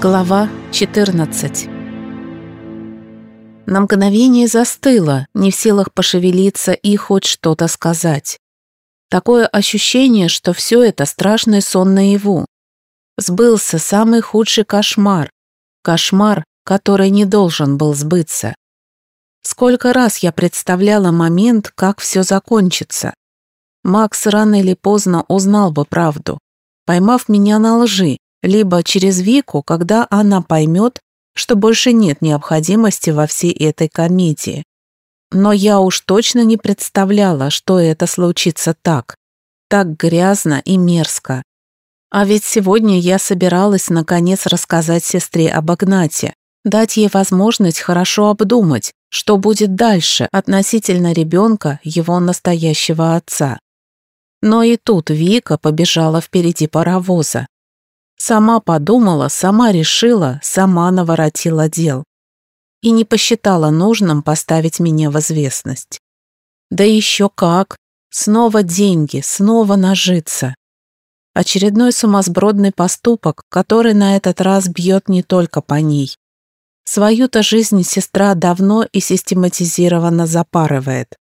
Глава 14 На мгновение застыла, не в силах пошевелиться и хоть что-то сказать. Такое ощущение, что все это страшный сон наяву. Сбылся самый худший кошмар. Кошмар, который не должен был сбыться. Сколько раз я представляла момент, как все закончится. Макс рано или поздно узнал бы правду, поймав меня на лжи, либо через Вику, когда она поймет, что больше нет необходимости во всей этой комедии. Но я уж точно не представляла, что это случится так. Так грязно и мерзко. А ведь сегодня я собиралась наконец рассказать сестре об Агнате, дать ей возможность хорошо обдумать, что будет дальше относительно ребенка его настоящего отца. Но и тут Вика побежала впереди паровоза. Сама подумала, сама решила, сама наворотила дел. И не посчитала нужным поставить меня в известность. Да еще как! Снова деньги, снова нажиться. Очередной сумасбродный поступок, который на этот раз бьет не только по ней. Свою-то жизнь сестра давно и систематизированно запарывает.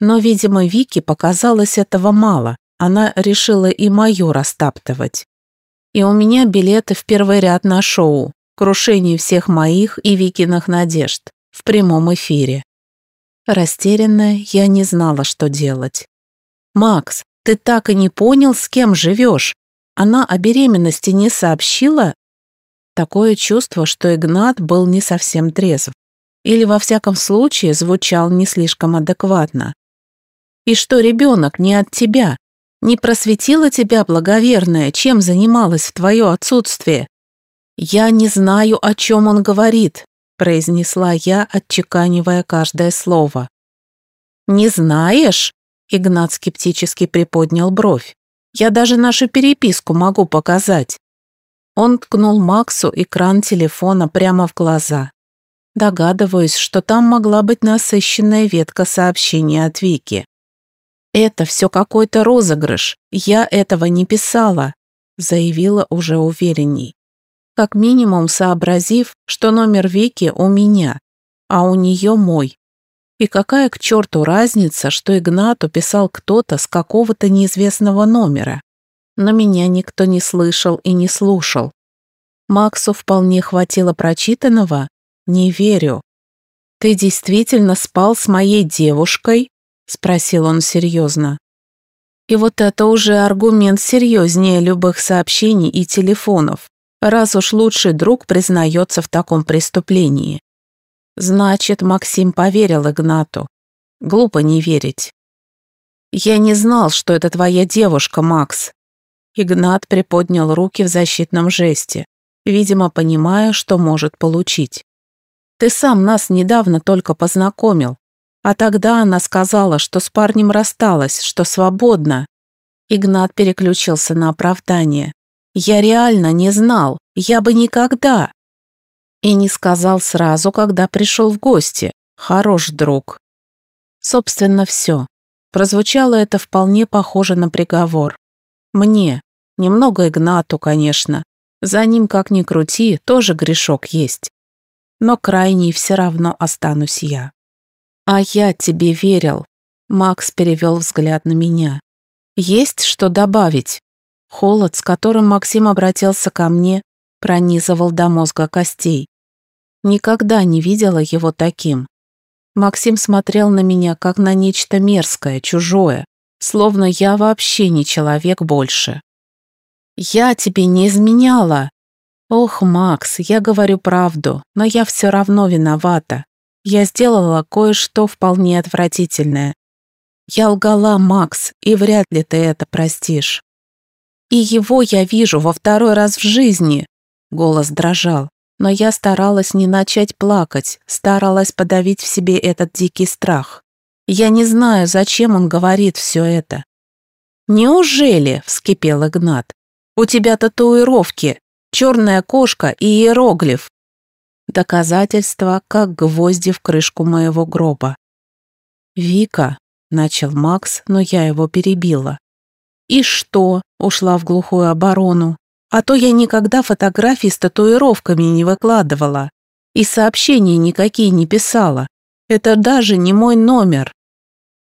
Но, видимо, Вике показалось этого мало, она решила и мою растаптывать и у меня билеты в первый ряд на шоу «Крушение всех моих и Викиных надежд» в прямом эфире. Растерянная, я не знала, что делать. «Макс, ты так и не понял, с кем живешь? Она о беременности не сообщила?» Такое чувство, что Игнат был не совсем трезв. Или, во всяком случае, звучал не слишком адекватно. «И что ребенок не от тебя? Не просветила тебя, благоверная, чем занималась в твое отсутствие? Я не знаю, о чем он говорит, произнесла я, отчеканивая каждое слово. Не знаешь? Игнат скептически приподнял бровь. Я даже нашу переписку могу показать. Он ткнул Максу экран телефона прямо в глаза. Догадываюсь, что там могла быть насыщенная ветка сообщений от Вики. «Это все какой-то розыгрыш. Я этого не писала», заявила уже уверенней. Как минимум сообразив, что номер Вики у меня, а у нее мой. И какая к черту разница, что Игнату писал кто-то с какого-то неизвестного номера. Но меня никто не слышал и не слушал. Максу вполне хватило прочитанного? Не верю. Ты действительно спал с моей девушкой? — спросил он серьезно. И вот это уже аргумент серьезнее любых сообщений и телефонов, раз уж лучший друг признается в таком преступлении. Значит, Максим поверил Игнату. Глупо не верить. «Я не знал, что это твоя девушка, Макс». Игнат приподнял руки в защитном жесте, видимо, понимая, что может получить. «Ты сам нас недавно только познакомил, а тогда она сказала, что с парнем рассталась, что свободна. Игнат переключился на оправдание. «Я реально не знал, я бы никогда». И не сказал сразу, когда пришел в гости. Хорош друг. Собственно, все. Прозвучало это вполне похоже на приговор. Мне. Немного Игнату, конечно. За ним, как ни крути, тоже грешок есть. Но крайней все равно останусь я. «А я тебе верил», — Макс перевел взгляд на меня. «Есть что добавить?» Холод, с которым Максим обратился ко мне, пронизывал до мозга костей. Никогда не видела его таким. Максим смотрел на меня, как на нечто мерзкое, чужое, словно я вообще не человек больше. «Я тебе не изменяла!» «Ох, Макс, я говорю правду, но я все равно виновата. Я сделала кое-что вполне отвратительное. Я лгала, Макс, и вряд ли ты это простишь. И его я вижу во второй раз в жизни. Голос дрожал, но я старалась не начать плакать, старалась подавить в себе этот дикий страх. Я не знаю, зачем он говорит все это. «Неужели?» — вскипел Игнат. «У тебя татуировки, черная кошка и иероглиф. Доказательства, как гвозди в крышку моего гроба. «Вика», — начал Макс, но я его перебила. «И что?» — ушла в глухую оборону. А то я никогда фотографий с татуировками не выкладывала и сообщений никакие не писала. Это даже не мой номер.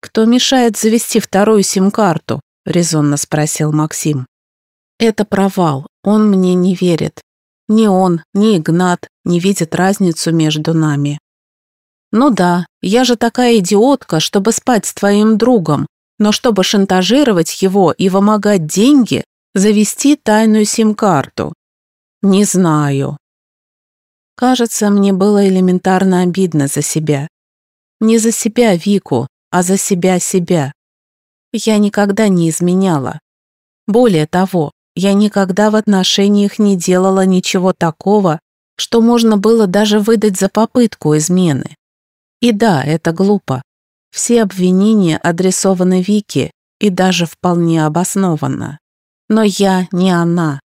Кто мешает завести вторую сим-карту? резонно спросил Максим. Это провал, он мне не верит. Ни он, ни Игнат не видят разницу между нами. Ну да, я же такая идиотка, чтобы спать с твоим другом, но чтобы шантажировать его и вымогать деньги, завести тайную сим-карту. Не знаю. Кажется, мне было элементарно обидно за себя. Не за себя Вику, а за себя себя. Я никогда не изменяла. Более того, я никогда в отношениях не делала ничего такого, что можно было даже выдать за попытку измены. И да, это глупо. Все обвинения адресованы Вике и даже вполне обоснованно. Но я не она.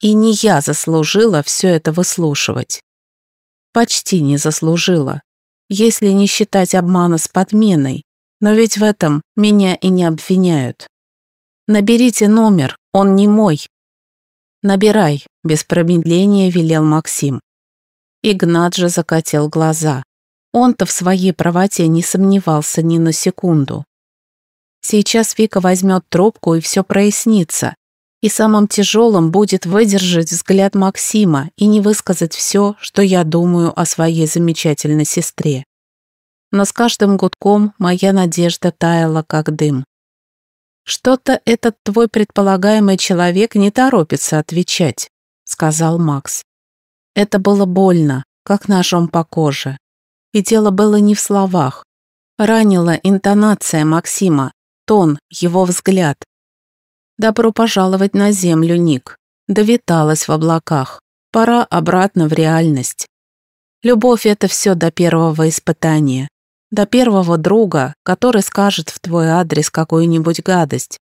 И не я заслужила все это выслушивать. Почти не заслужила, если не считать обмана с подменой, но ведь в этом меня и не обвиняют. Наберите номер, он не мой. Набирай, без промедления велел Максим. Игнат же закатил глаза. Он-то в своей правоте не сомневался ни на секунду. Сейчас Вика возьмет трубку и все прояснится. И самым тяжелым будет выдержать взгляд Максима и не высказать все, что я думаю о своей замечательной сестре. Но с каждым гудком моя надежда таяла, как дым. «Что-то этот твой предполагаемый человек не торопится отвечать», — сказал Макс. Это было больно, как ножом по коже. И дело было не в словах. Ранила интонация Максима, тон, его взгляд. Добро пожаловать на землю, Ник. Довиталась в облаках. Пора обратно в реальность. Любовь — это все до первого испытания. До первого друга, который скажет в твой адрес какую-нибудь гадость.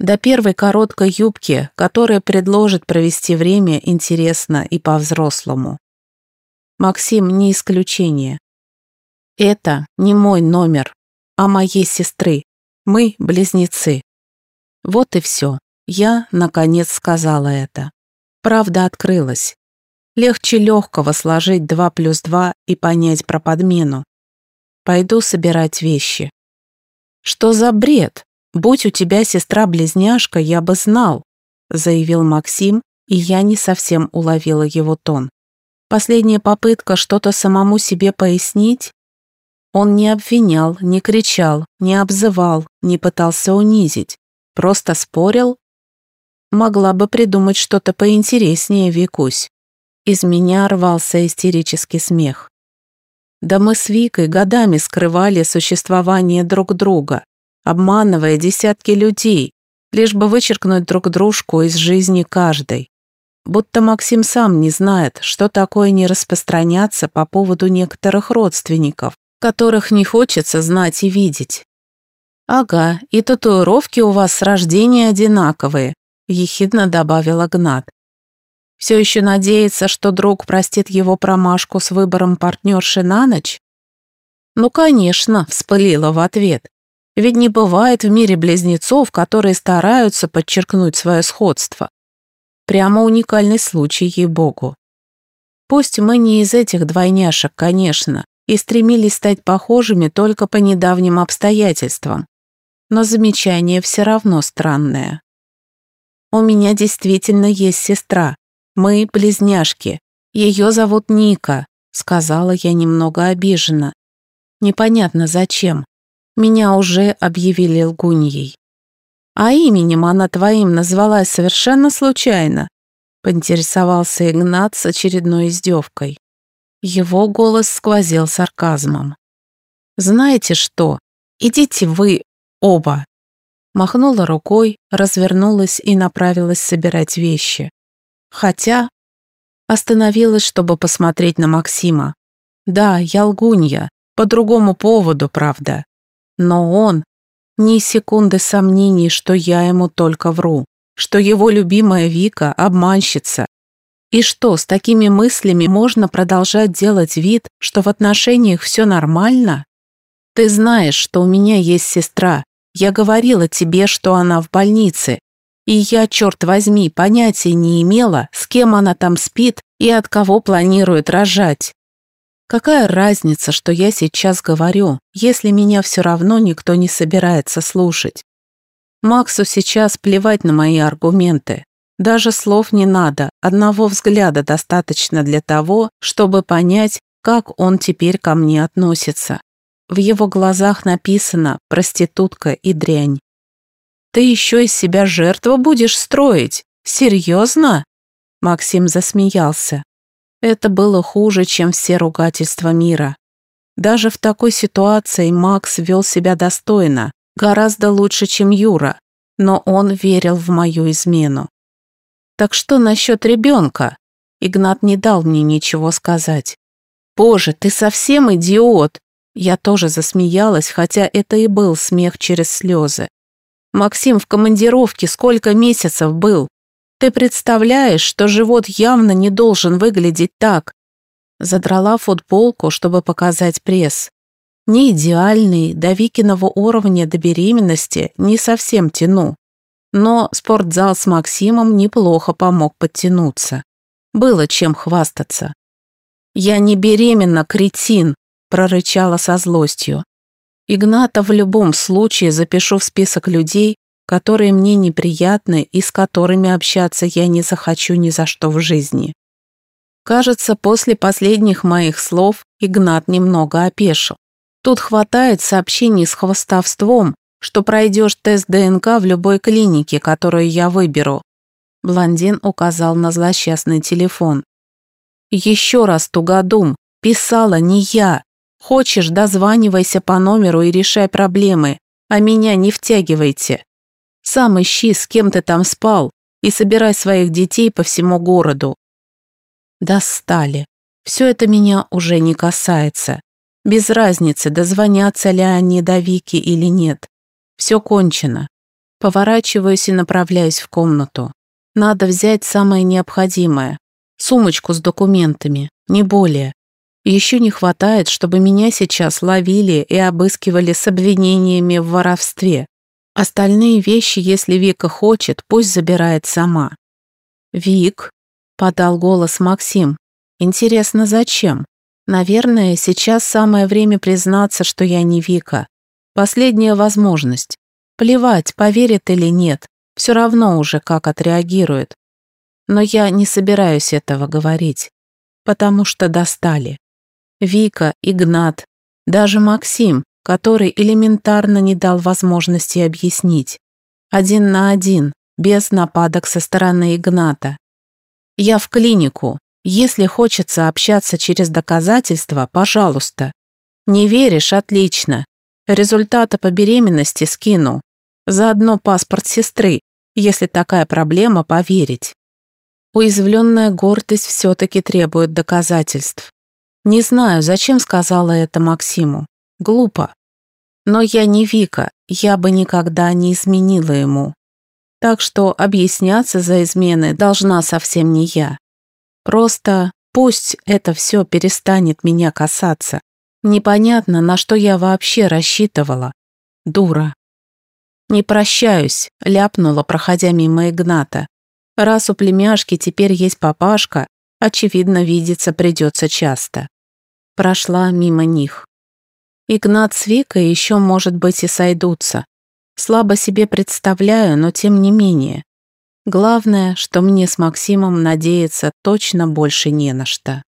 До первой короткой юбки, которая предложит провести время интересно и по-взрослому. Максим не исключение. Это не мой номер, а моей сестры. Мы близнецы. Вот и все. Я, наконец, сказала это. Правда открылась. Легче легкого сложить два плюс два и понять про подмену. Пойду собирать вещи. Что за бред? Будь у тебя сестра-близняшка, я бы знал, заявил Максим, и я не совсем уловила его тон. Последняя попытка что-то самому себе пояснить? Он не обвинял, не кричал, не обзывал, не пытался унизить. Просто спорил? Могла бы придумать что-то поинтереснее, Викусь. Из меня рвался истерический смех. Да мы с Викой годами скрывали существование друг друга, обманывая десятки людей, лишь бы вычеркнуть друг дружку из жизни каждой. Будто Максим сам не знает, что такое не распространяться по поводу некоторых родственников, которых не хочется знать и видеть. «Ага, и татуировки у вас с рождения одинаковые», – ехидно добавила Гнат. «Все еще надеется, что друг простит его промашку с выбором партнерши на ночь?» «Ну, конечно», – вспылила в ответ. «Ведь не бывает в мире близнецов, которые стараются подчеркнуть свое сходство. Прямо уникальный случай, ей-богу. Пусть мы не из этих двойняшек, конечно, и стремились стать похожими только по недавним обстоятельствам но замечание все равно странное. У меня действительно есть сестра. Мы близняшки. Ее зовут Ника, сказала я немного обиженно. Непонятно зачем. Меня уже объявили лгуньей. А именем она твоим назвалась совершенно случайно, поинтересовался Игнат с очередной издевкой. Его голос сквозил сарказмом. «Знаете что? Идите вы Оба. Махнула рукой, развернулась и направилась собирать вещи. Хотя остановилась, чтобы посмотреть на Максима. Да, я лгунья, по другому поводу, правда. Но он... Ни секунды сомнений, что я ему только вру, что его любимая Вика – обманщица. И что, с такими мыслями можно продолжать делать вид, что в отношениях все нормально? Ты знаешь, что у меня есть сестра, я говорила тебе, что она в больнице. И я, черт возьми, понятия не имела, с кем она там спит и от кого планирует рожать. Какая разница, что я сейчас говорю, если меня все равно никто не собирается слушать? Максу сейчас плевать на мои аргументы. Даже слов не надо, одного взгляда достаточно для того, чтобы понять, как он теперь ко мне относится. В его глазах написано «проститутка и дрянь». «Ты еще из себя жертву будешь строить? Серьезно?» Максим засмеялся. Это было хуже, чем все ругательства мира. Даже в такой ситуации Макс вел себя достойно, гораздо лучше, чем Юра, но он верил в мою измену. «Так что насчет ребенка?» Игнат не дал мне ничего сказать. «Боже, ты совсем идиот!» Я тоже засмеялась, хотя это и был смех через слезы. «Максим в командировке сколько месяцев был? Ты представляешь, что живот явно не должен выглядеть так?» Задрала футболку, чтобы показать пресс. Не идеальный, до Викиного уровня до беременности не совсем тяну. Но спортзал с Максимом неплохо помог подтянуться. Было чем хвастаться. «Я не беременна, кретин!» прорычала со злостью. Игната в любом случае запишу в список людей, которые мне неприятны и с которыми общаться я не захочу ни за что в жизни. Кажется, после последних моих слов Игнат немного опешил. Тут хватает сообщений с хвостовством, что пройдешь тест ДНК в любой клинике, которую я выберу. Блондин указал на злосчастный телефон. Еще раз, Тугодум, писала не я. Хочешь, дозванивайся по номеру и решай проблемы, а меня не втягивайте. Сам ищи, с кем ты там спал, и собирай своих детей по всему городу. Достали. Все это меня уже не касается. Без разницы, дозвонятся ли они до Вики или нет. Все кончено. Поворачиваюсь и направляюсь в комнату. Надо взять самое необходимое. Сумочку с документами, не более. Еще не хватает, чтобы меня сейчас ловили и обыскивали с обвинениями в воровстве. Остальные вещи, если Вика хочет, пусть забирает сама. «Вик», — подал голос Максим, — «интересно, зачем? Наверное, сейчас самое время признаться, что я не Вика. Последняя возможность. Плевать, поверит или нет, все равно уже как отреагирует. Но я не собираюсь этого говорить, потому что достали. Вика, Игнат, даже Максим, который элементарно не дал возможности объяснить. Один на один, без нападок со стороны Игната. Я в клинику. Если хочется общаться через доказательства, пожалуйста. Не веришь? Отлично. Результаты по беременности скину. Заодно паспорт сестры, если такая проблема, поверить. Уязвленная гордость все-таки требует доказательств. Не знаю, зачем сказала это Максиму. Глупо. Но я не Вика, я бы никогда не изменила ему. Так что объясняться за измены должна совсем не я. Просто пусть это все перестанет меня касаться. Непонятно, на что я вообще рассчитывала. Дура. «Не прощаюсь», — ляпнула, проходя мимо Игната. «Раз у племяшки теперь есть папашка, очевидно, видеться придется часто» прошла мимо них. Игнат с Викой еще, может быть, и сойдутся. Слабо себе представляю, но тем не менее. Главное, что мне с Максимом надеяться точно больше не на что.